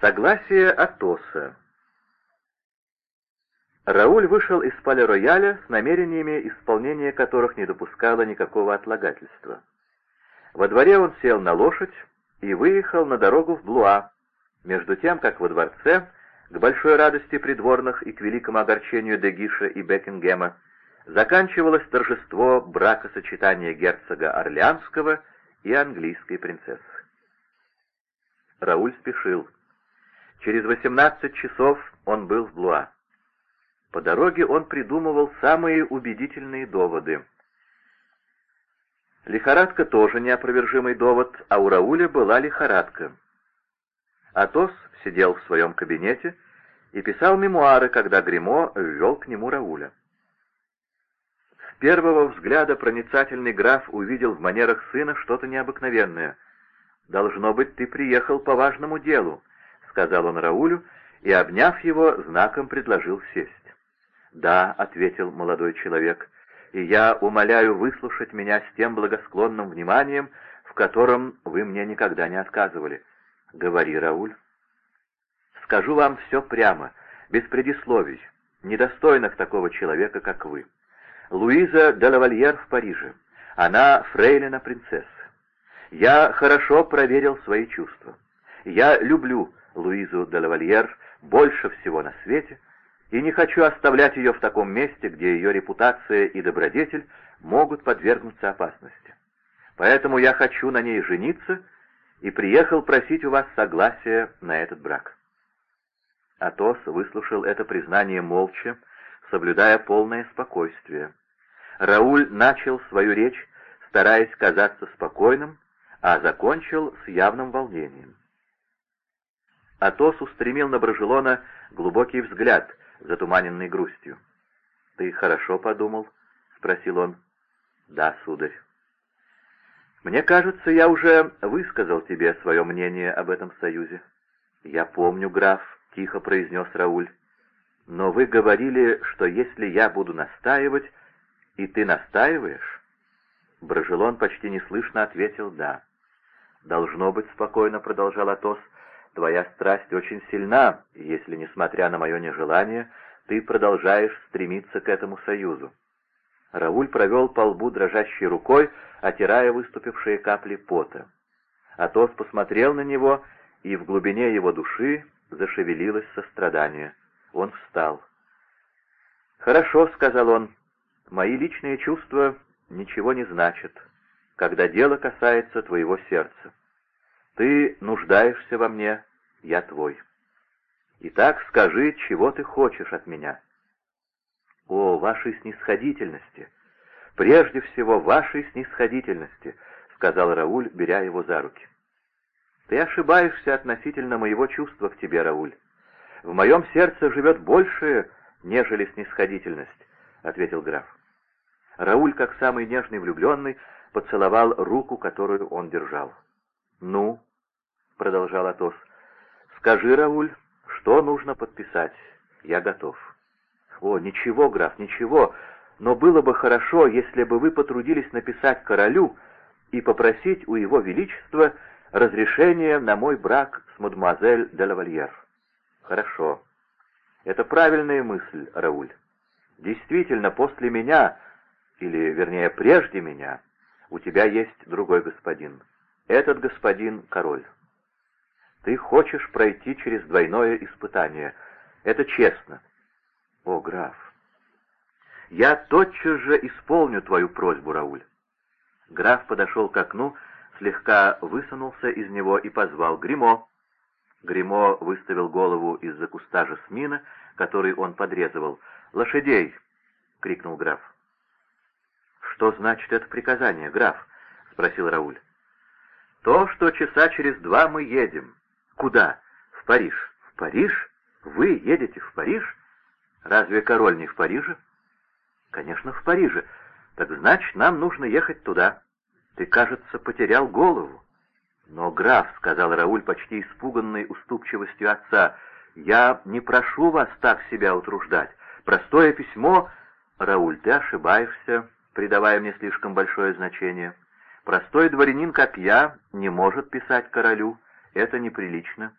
Согласие Атоса Рауль вышел из пале-рояля с намерениями, исполнения которых не допускало никакого отлагательства. Во дворе он сел на лошадь и выехал на дорогу в Блуа, между тем, как во дворце, к большой радости придворных и к великому огорчению Дегиша и Бекингема, заканчивалось торжество бракосочетания герцога Орлеанского и английской принцессы. Рауль спешил. Через восемнадцать часов он был в Блуа. По дороге он придумывал самые убедительные доводы. Лихорадка тоже неопровержимый довод, а у Рауля была лихорадка. Атос сидел в своем кабинете и писал мемуары, когда Гримо ввел к нему Рауля. С первого взгляда проницательный граф увидел в манерах сына что-то необыкновенное. «Должно быть, ты приехал по важному делу», — сказал он Раулю, и, обняв его, знаком предложил сесть. «Да», — ответил молодой человек, — «и я умоляю выслушать меня с тем благосклонным вниманием, в котором вы мне никогда не отказывали. Говори, Рауль». «Скажу вам все прямо, без предисловий, недостойных такого человека, как вы. Луиза де лавальер в Париже. Она фрейлина принцесса. Я хорошо проверил свои чувства. Я люблю Луизу де лавальер больше всего на свете, и не хочу оставлять ее в таком месте, где ее репутация и добродетель могут подвергнуться опасности. Поэтому я хочу на ней жениться и приехал просить у вас согласия на этот брак». Атос выслушал это признание молча, соблюдая полное спокойствие. Рауль начал свою речь, стараясь казаться спокойным, а закончил с явным волнением. Атос устремил на Брожелона глубокий взгляд, затуманенный грустью. «Ты хорошо подумал?» — спросил он. «Да, сударь». «Мне кажется, я уже высказал тебе свое мнение об этом союзе». «Я помню, граф», — тихо произнес Рауль. «Но вы говорили, что если я буду настаивать, и ты настаиваешь?» Брожелон почти неслышно ответил «да». «Должно быть спокойно», — продолжал Атос, — Твоя страсть очень сильна, если, несмотря на мое нежелание, ты продолжаешь стремиться к этому союзу. Рауль провел по лбу дрожащей рукой, отирая выступившие капли пота. Атос посмотрел на него, и в глубине его души зашевелилось сострадание. Он встал. «Хорошо», — сказал он, — «мои личные чувства ничего не значат, когда дело касается твоего сердца. Ты нуждаешься во мне, я твой. Итак, скажи, чего ты хочешь от меня? О, вашей снисходительности! Прежде всего, вашей снисходительности, сказал Рауль, беря его за руки. Ты ошибаешься относительно моего чувства к тебе, Рауль. В моем сердце живет большее, нежели снисходительность, ответил граф. Рауль, как самый нежный влюбленный, поцеловал руку, которую он держал. «Ну?» — продолжал Атос. «Скажи, Рауль, что нужно подписать? Я готов». «О, ничего, граф, ничего, но было бы хорошо, если бы вы потрудились написать королю и попросить у его величества разрешения на мой брак с мадемуазель де лавальер». «Хорошо. Это правильная мысль, Рауль. Действительно, после меня, или, вернее, прежде меня, у тебя есть другой господин. Этот господин — король». Ты хочешь пройти через двойное испытание. Это честно. О, граф, я тотчас же исполню твою просьбу, Рауль. Граф подошел к окну, слегка высунулся из него и позвал Гримо. Гримо выставил голову из-за куста жасмина, который он подрезывал. «Лошадей!» — крикнул граф. «Что значит это приказание, граф?» — спросил Рауль. «То, что часа через два мы едем. Куда? В Париж. В Париж? Вы едете в Париж? Разве король не в Париже? Конечно, в Париже. Так значит, нам нужно ехать туда. Ты, кажется, потерял голову. Но, граф, — сказал Рауль, почти испуганный уступчивостью отца, — я не прошу вас так себя утруждать. Простое письмо... Рауль, ты ошибаешься, придавая мне слишком большое значение. Простой дворянин, как я, не может писать королю. Это неприлично.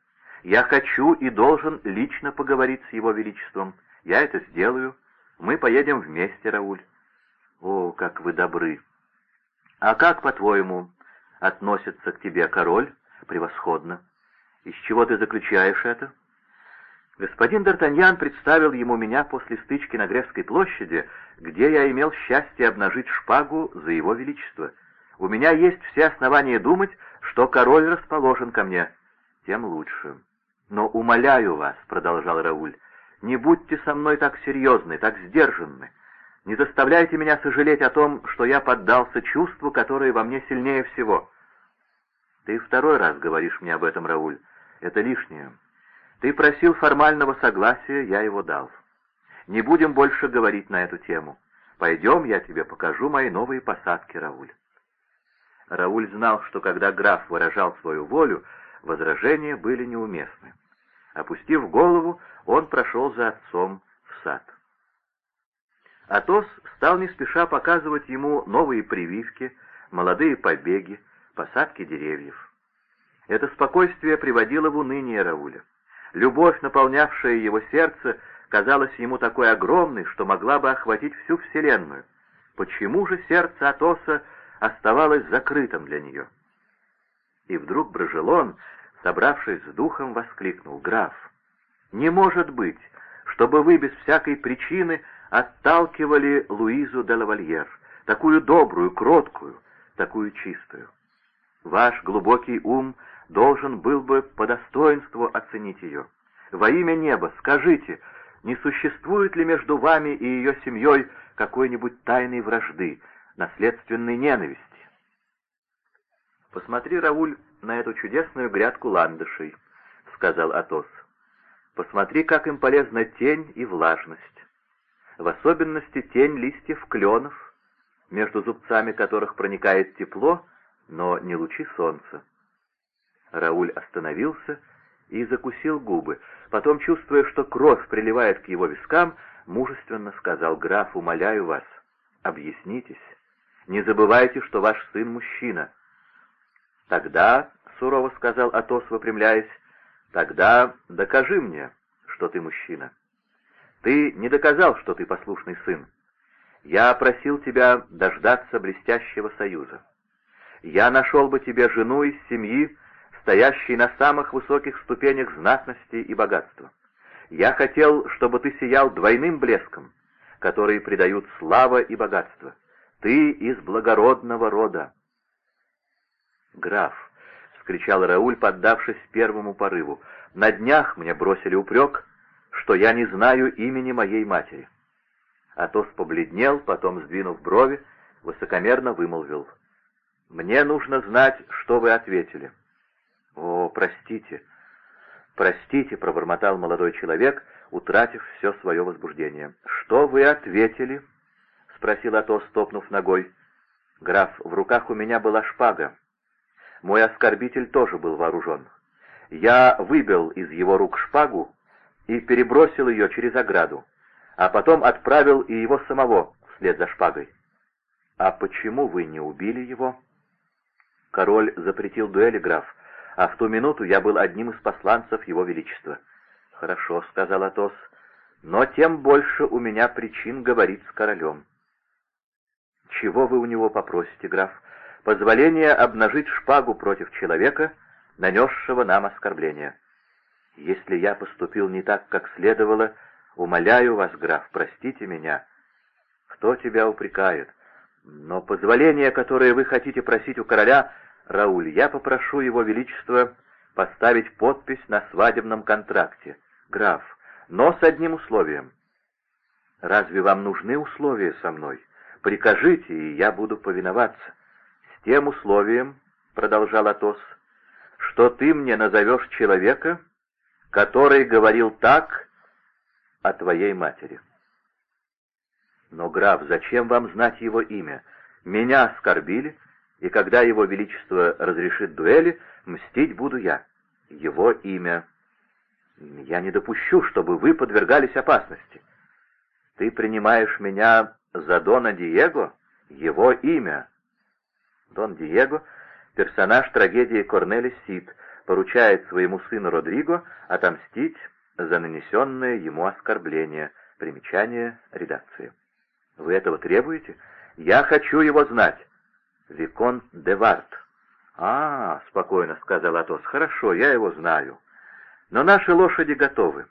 Я хочу и должен лично поговорить с его величеством. Я это сделаю. Мы поедем вместе, Рауль. О, как вы добры! А как, по-твоему, относится к тебе король? Превосходно. Из чего ты заключаешь это? Господин Д'Артаньян представил ему меня после стычки на Гревской площади, где я имел счастье обнажить шпагу за его величество. У меня есть все основания думать, что король расположен ко мне. Тем лучше. Но умоляю вас, — продолжал Рауль, — не будьте со мной так серьезны, так сдержанны. Не заставляйте меня сожалеть о том, что я поддался чувству, которое во мне сильнее всего. Ты второй раз говоришь мне об этом, Рауль. Это лишнее. Ты просил формального согласия, я его дал. Не будем больше говорить на эту тему. Пойдем, я тебе покажу мои новые посадки, Рауль. Рауль знал, что когда граф выражал свою волю, возражения были неуместны. Опустив голову, он прошел за отцом в сад. Атос стал не спеша показывать ему новые прививки, молодые побеги, посадки деревьев. Это спокойствие приводило в уныние Рауля. Любовь, наполнявшая его сердце, казалась ему такой огромной, что могла бы охватить всю Вселенную. Почему же сердце Атоса оставалось закрытым для нее? И вдруг Брожелон, собравшись с духом, воскликнул, «Граф, не может быть, чтобы вы без всякой причины отталкивали Луизу де лавальер, такую добрую, кроткую, такую чистую. Ваш глубокий ум должен был бы по достоинству оценить ее. Во имя неба скажите, не существует ли между вами и ее семьей какой-нибудь тайной вражды, наследственной ненависти? «Посмотри, Рауль, на эту чудесную грядку ландышей», — сказал Атос. «Посмотри, как им полезна тень и влажность в особенности тень листьев кленов, между зубцами которых проникает тепло, но не лучи солнца. Рауль остановился и закусил губы. Потом, чувствуя, что кровь приливает к его вискам, мужественно сказал, «Граф, умоляю вас, объяснитесь. Не забывайте, что ваш сын мужчина». «Тогда», — сурово сказал Атос, выпрямляясь, — «тогда докажи мне, что ты мужчина». Ты не доказал, что ты послушный сын. Я просил тебя дождаться блестящего союза. Я нашел бы тебе жену из семьи, стоящей на самых высоких ступенях знатности и богатства. Я хотел, чтобы ты сиял двойным блеском, который придают слава и богатство. Ты из благородного рода. «Граф!» — вскричал Рауль, поддавшись первому порыву. «На днях мне бросили упрек, что я не знаю имени моей матери». Атос побледнел, потом, сдвинув брови, высокомерно вымолвил. «Мне нужно знать, что вы ответили». «О, простите, простите», — пробормотал молодой человек, утратив все свое возбуждение. «Что вы ответили?» — спросил Атос, стопнув ногой. «Граф, в руках у меня была шпага. Мой оскорбитель тоже был вооружен. Я выбил из его рук шпагу и перебросил ее через ограду, а потом отправил и его самого вслед за шпагой. «А почему вы не убили его?» Король запретил дуэли, граф, а в ту минуту я был одним из посланцев его величества. «Хорошо», — сказал Атос, — «но тем больше у меня причин говорить с королем». «Чего вы у него попросите, граф? Позволение обнажить шпагу против человека, нанесшего нам оскорбление». Если я поступил не так, как следовало, умоляю вас, граф, простите меня. Кто тебя упрекает? Но позволение, которое вы хотите просить у короля, Рауль, я попрошу его величество поставить подпись на свадебном контракте. Граф, но с одним условием. Разве вам нужны условия со мной? Прикажите, и я буду повиноваться. С тем условием, — продолжал Атос, — что ты мне назовешь человека, который говорил так о твоей матери. Но, граф, зачем вам знать его имя? Меня оскорбили, и когда его величество разрешит дуэли, мстить буду я. Его имя. Я не допущу, чтобы вы подвергались опасности. Ты принимаешь меня за Дона Диего? Его имя. Дон Диего — персонаж трагедии Корнели Сид — поручает своему сыну Родриго отомстить за нанесенное ему оскорбление. Примечание редакции. Вы этого требуете? Я хочу его знать. Виконт де Варт. «А, — спокойно сказал Атос, — хорошо, я его знаю. Но наши лошади готовы.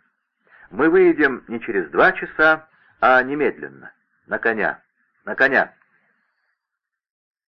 Мы выйдем не через два часа, а немедленно. На коня, на коня!»